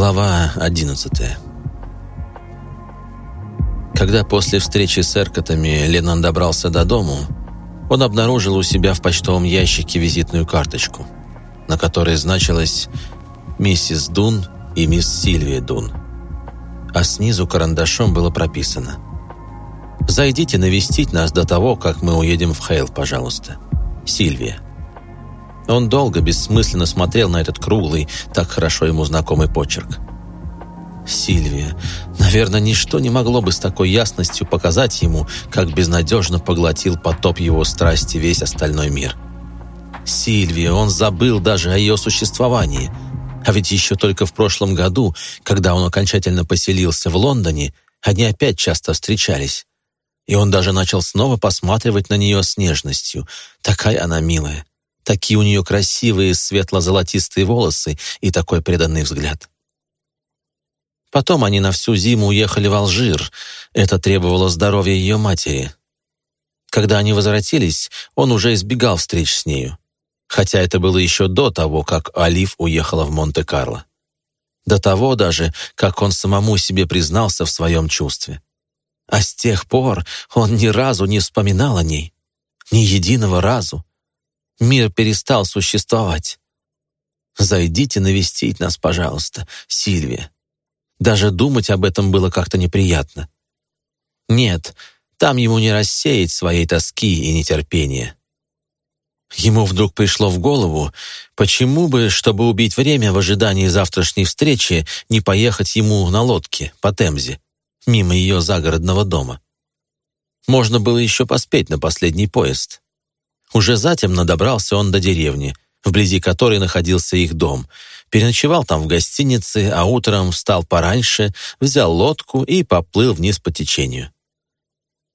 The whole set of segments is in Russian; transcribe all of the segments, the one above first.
Глава 11 Когда после встречи с Эркотами Леннон добрался до дому, он обнаружил у себя в почтовом ящике визитную карточку, на которой значилось «Миссис Дун» и «Мисс Сильвия Дун». А снизу карандашом было прописано «Зайдите навестить нас до того, как мы уедем в Хейл, пожалуйста. Сильвия». Он долго, бессмысленно смотрел на этот круглый, так хорошо ему знакомый почерк. Сильвия. Наверное, ничто не могло бы с такой ясностью показать ему, как безнадежно поглотил потоп его страсти весь остальной мир. Сильвия, он забыл даже о ее существовании. А ведь еще только в прошлом году, когда он окончательно поселился в Лондоне, они опять часто встречались. И он даже начал снова посматривать на нее с нежностью. Такая она милая. Такие у нее красивые светло-золотистые волосы и такой преданный взгляд. Потом они на всю зиму уехали в Алжир. Это требовало здоровья ее матери. Когда они возвратились, он уже избегал встреч с нею. Хотя это было еще до того, как Алиф уехала в Монте-Карло. До того даже, как он самому себе признался в своем чувстве. А с тех пор он ни разу не вспоминал о ней. Ни единого разу. Мир перестал существовать. Зайдите навестить нас, пожалуйста, Сильвия. Даже думать об этом было как-то неприятно. Нет, там ему не рассеять своей тоски и нетерпения. Ему вдруг пришло в голову, почему бы, чтобы убить время в ожидании завтрашней встречи, не поехать ему на лодке по Темзе, мимо ее загородного дома. Можно было еще поспеть на последний поезд. Уже затемно добрался он до деревни, вблизи которой находился их дом. Переночевал там в гостинице, а утром встал пораньше, взял лодку и поплыл вниз по течению.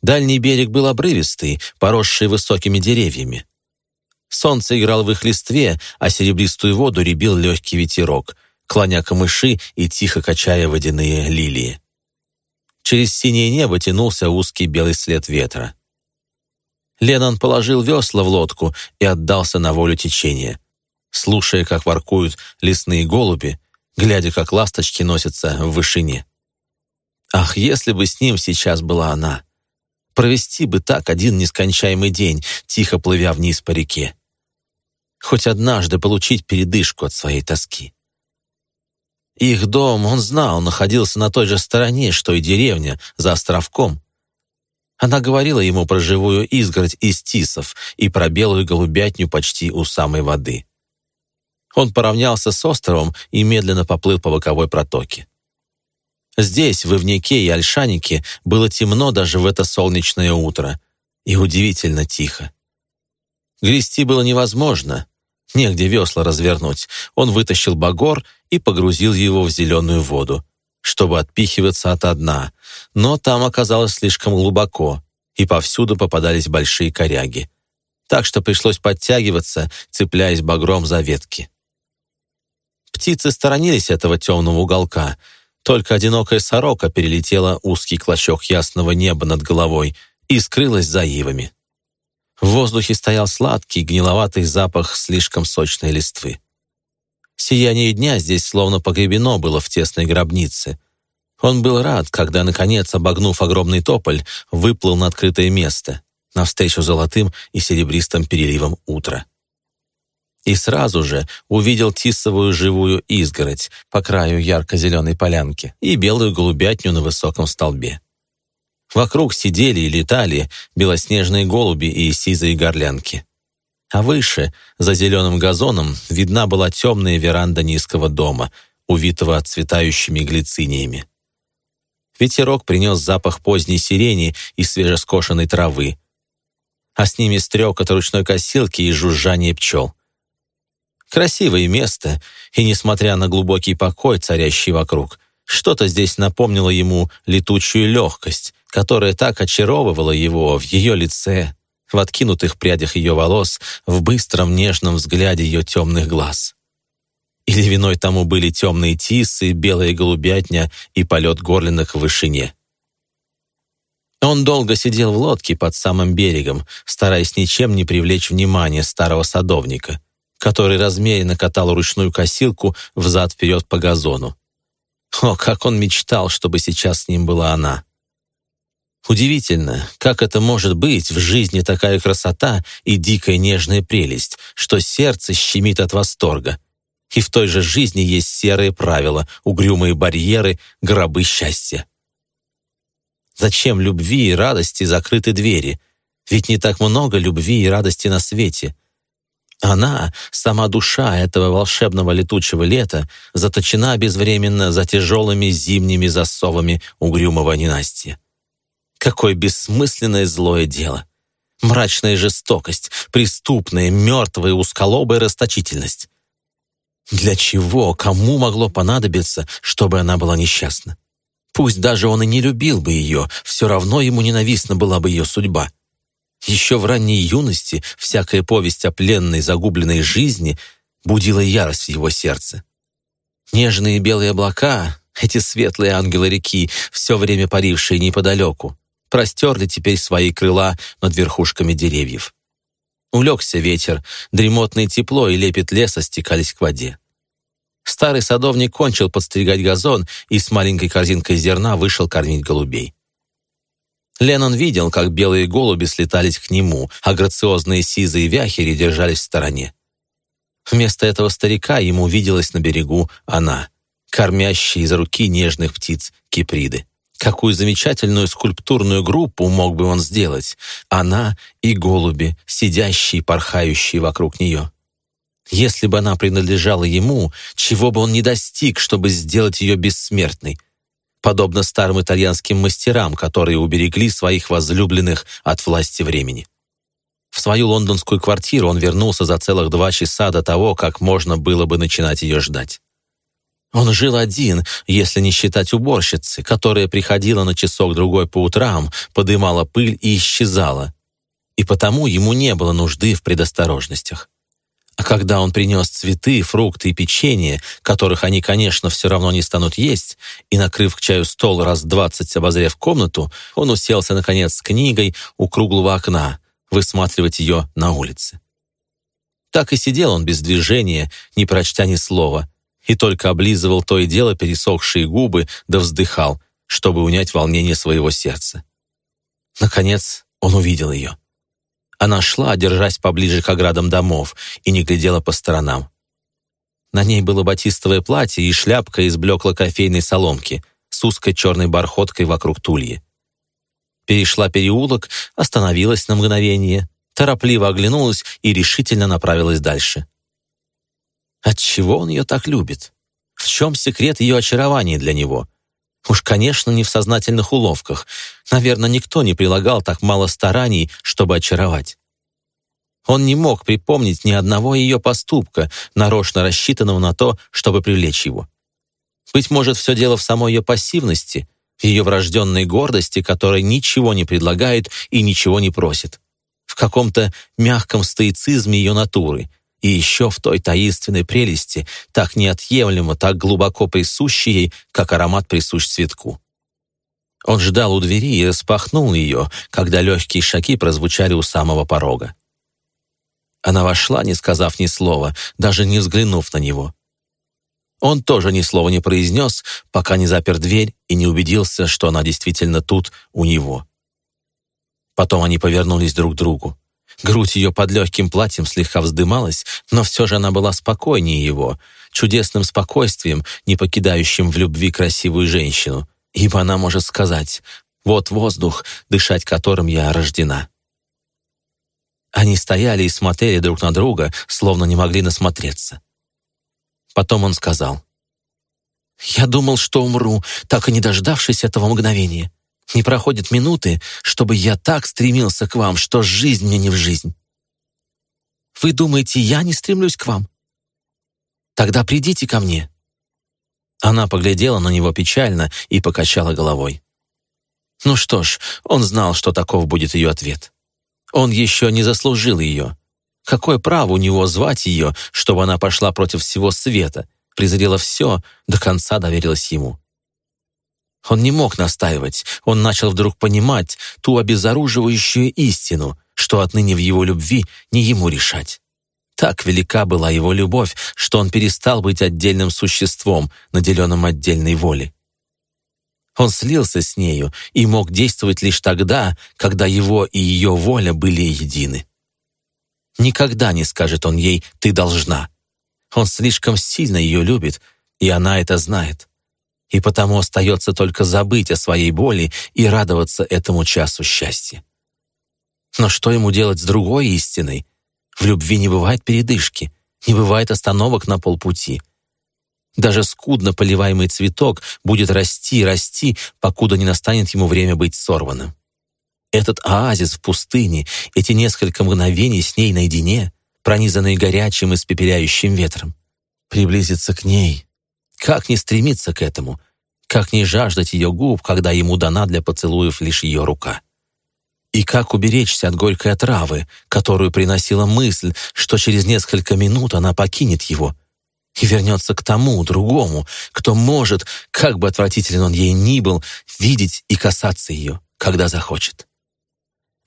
Дальний берег был обрывистый, поросший высокими деревьями. Солнце играло в их листве, а серебристую воду ребил легкий ветерок, клоня камыши и тихо качая водяные лилии. Через синее небо тянулся узкий белый след ветра. Леннон положил весла в лодку и отдался на волю течения. Слушая, как воркуют лесные голуби, глядя, как ласточки носятся в вышине. Ах, если бы с ним сейчас была она! Провести бы так один нескончаемый день, тихо плывя вниз по реке. Хоть однажды получить передышку от своей тоски. Их дом, он знал, находился на той же стороне, что и деревня, за островком. Она говорила ему про живую изгородь из тисов и про белую голубятню почти у самой воды. Он поравнялся с островом и медленно поплыл по боковой протоке. Здесь, в Ивняке и Альшанике, было темно даже в это солнечное утро и удивительно тихо. Грести было невозможно, негде весла развернуть. Он вытащил багор и погрузил его в зеленую воду, чтобы отпихиваться от дна, но там оказалось слишком глубоко, и повсюду попадались большие коряги. Так что пришлось подтягиваться, цепляясь багром за ветки. Птицы сторонились этого темного уголка, только одинокая сорока перелетела узкий клочок ясного неба над головой и скрылась за ивами. В воздухе стоял сладкий, гниловатый запах слишком сочной листвы. Сияние дня здесь словно погребено было в тесной гробнице. Он был рад, когда, наконец, обогнув огромный тополь, выплыл на открытое место, навстречу золотым и серебристым переливам утра. И сразу же увидел тисовую живую изгородь по краю ярко-зеленой полянки и белую голубятню на высоком столбе. Вокруг сидели и летали белоснежные голуби и сизые горлянки. А выше, за зеленым газоном, видна была темная веранда низкого дома, увитого отцветающими глициниями. Ветерок принес запах поздней сирени и свежескошенной травы, а с ними стрекот ручной косилки и жужжание пчел. Красивое место, и, несмотря на глубокий покой, царящий вокруг, что-то здесь напомнило ему летучую легкость, которая так очаровывала его в ее лице, в откинутых прядях ее волос, в быстром нежном взгляде ее темных глаз. Или виной тому были темные тисы, белая голубятня и полет горлинок в вышине. Он долго сидел в лодке под самым берегом, стараясь ничем не привлечь внимание старого садовника, который размеренно катал ручную косилку взад-вперед по газону. О, как он мечтал, чтобы сейчас с ним была она. Удивительно, как это может быть в жизни такая красота и дикая нежная прелесть, что сердце щемит от восторга. И в той же жизни есть серые правила, угрюмые барьеры, гробы счастья. Зачем любви и радости закрыты двери? Ведь не так много любви и радости на свете. Она, сама душа этого волшебного летучего лета, заточена безвременно за тяжелыми зимними засовами угрюмого ненастья. Какое бессмысленное злое дело! Мрачная жестокость, преступная, мертвая, узколобая расточительность. Для чего, кому могло понадобиться, чтобы она была несчастна? Пусть даже он и не любил бы ее, все равно ему ненавистна была бы ее судьба. Еще в ранней юности всякая повесть о пленной, загубленной жизни будила ярость в его сердце. Нежные белые облака, эти светлые ангелы реки, все время парившие неподалеку, простерли теперь свои крыла над верхушками деревьев. Улегся ветер, дремотное тепло и лепет леса стекались к воде. Старый садовник кончил подстригать газон и с маленькой корзинкой зерна вышел кормить голубей. Леннон видел, как белые голуби слетались к нему, а грациозные сизые вяхери держались в стороне. Вместо этого старика ему виделась на берегу она, кормящая из руки нежных птиц киприды. Какую замечательную скульптурную группу мог бы он сделать? Она и голуби, сидящие и порхающие вокруг нее. Если бы она принадлежала ему, чего бы он не достиг, чтобы сделать ее бессмертной, подобно старым итальянским мастерам, которые уберегли своих возлюбленных от власти времени. В свою лондонскую квартиру он вернулся за целых два часа до того, как можно было бы начинать ее ждать. Он жил один, если не считать уборщицы, которая приходила на часок-другой по утрам, подымала пыль и исчезала. И потому ему не было нужды в предосторожностях. А когда он принес цветы, фрукты и печенье, которых они, конечно, все равно не станут есть, и, накрыв к чаю стол раз двадцать обозрев комнату, он уселся, наконец, с книгой у круглого окна, высматривать ее на улице. Так и сидел он без движения, не прочтя ни слова, и только облизывал то и дело пересохшие губы да вздыхал, чтобы унять волнение своего сердца. Наконец он увидел ее. Она шла, держась поближе к оградам домов, и не глядела по сторонам. На ней было батистовое платье и шляпка из блекло-кофейной соломки с узкой черной бархоткой вокруг тульи. Перешла переулок, остановилась на мгновение, торопливо оглянулась и решительно направилась дальше. Отчего он ее так любит? В чем секрет ее очарования для него? Уж, конечно, не в сознательных уловках. Наверное, никто не прилагал так мало стараний, чтобы очаровать. Он не мог припомнить ни одного ее поступка, нарочно рассчитанного на то, чтобы привлечь его. Быть может, все дело в самой ее пассивности, в ее врожденной гордости, которая ничего не предлагает и ничего не просит, в каком-то мягком стоицизме ее натуры, и еще в той таинственной прелести, так неотъемлемо, так глубоко присущей ей, как аромат присущ цветку. Он ждал у двери и распахнул ее, когда легкие шаги прозвучали у самого порога. Она вошла, не сказав ни слова, даже не взглянув на него. Он тоже ни слова не произнес, пока не запер дверь и не убедился, что она действительно тут, у него. Потом они повернулись друг к другу. Грудь ее под легким платьем слегка вздымалась, но все же она была спокойнее его, чудесным спокойствием, не покидающим в любви красивую женщину, ибо она может сказать «Вот воздух, дышать которым я рождена». Они стояли и смотрели друг на друга, словно не могли насмотреться. Потом он сказал «Я думал, что умру, так и не дождавшись этого мгновения». Не проходит минуты, чтобы я так стремился к вам, что жизнь мне не в жизнь. Вы думаете, я не стремлюсь к вам? Тогда придите ко мне». Она поглядела на него печально и покачала головой. Ну что ж, он знал, что таков будет ее ответ. Он еще не заслужил ее. Какое право у него звать ее, чтобы она пошла против всего света, презрела все, до конца доверилась ему? Он не мог настаивать, он начал вдруг понимать ту обезоруживающую истину, что отныне в его любви не ему решать. Так велика была его любовь, что он перестал быть отдельным существом, наделенным отдельной волей. Он слился с нею и мог действовать лишь тогда, когда его и ее воля были едины. Никогда не скажет он ей «ты должна». Он слишком сильно ее любит, и она это знает. И потому остается только забыть о своей боли и радоваться этому часу счастья. Но что ему делать с другой истиной? В любви не бывает передышки, не бывает остановок на полпути. Даже скудно поливаемый цветок будет расти, расти, покуда не настанет ему время быть сорванным. Этот оазис в пустыне, эти несколько мгновений с ней наедине, пронизанные горячим и испепеляющим ветром. Приблизиться к ней. Как не стремиться к этому? Как не жаждать ее губ, когда ему дана для поцелуев лишь ее рука? И как уберечься от горькой отравы, которую приносила мысль, что через несколько минут она покинет его и вернется к тому, другому, кто может, как бы отвратителен он ей ни был, видеть и касаться ее, когда захочет.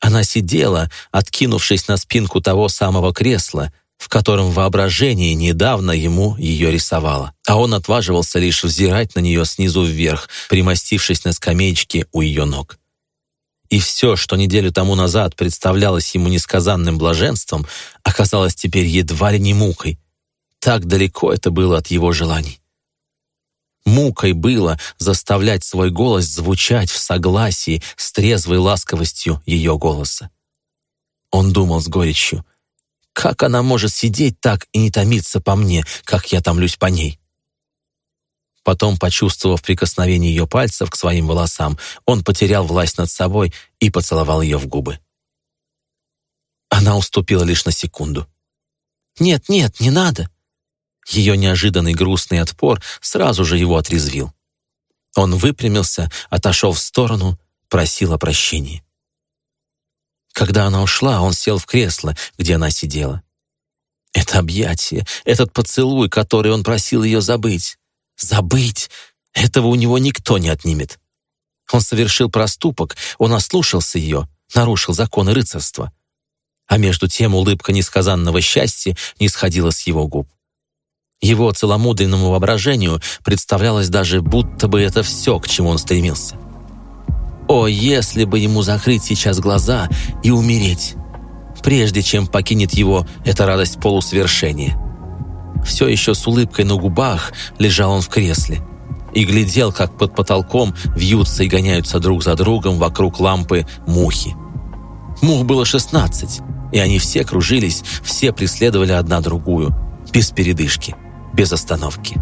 Она сидела, откинувшись на спинку того самого кресла, в котором воображение недавно ему ее рисовало, а он отваживался лишь взирать на нее снизу вверх, примостившись на скамеечке у ее ног. И все, что неделю тому назад представлялось ему несказанным блаженством, оказалось теперь едва ли не мукой. Так далеко это было от его желаний. Мукой было заставлять свой голос звучать в согласии с трезвой ласковостью ее голоса. Он думал с горечью, как она может сидеть так и не томиться по мне, как я томлюсь по ней? Потом, почувствовав прикосновение ее пальцев к своим волосам, он потерял власть над собой и поцеловал ее в губы. Она уступила лишь на секунду. «Нет, нет, не надо!» Ее неожиданный грустный отпор сразу же его отрезвил. Он выпрямился, отошел в сторону, просил о прощении. Когда она ушла, он сел в кресло, где она сидела. Это объятие, этот поцелуй, который он просил ее забыть. Забыть! Этого у него никто не отнимет. Он совершил проступок, он ослушался ее, нарушил законы рыцарства. А между тем улыбка несказанного счастья не сходила с его губ. Его целомудренному воображению представлялось даже, будто бы это все, к чему он стремился. О, если бы ему закрыть сейчас глаза и умереть, прежде чем покинет его эта радость полусвершения. Все еще с улыбкой на губах лежал он в кресле и глядел, как под потолком вьются и гоняются друг за другом вокруг лампы мухи. Мух было шестнадцать, и они все кружились, все преследовали одна другую, без передышки без остановки.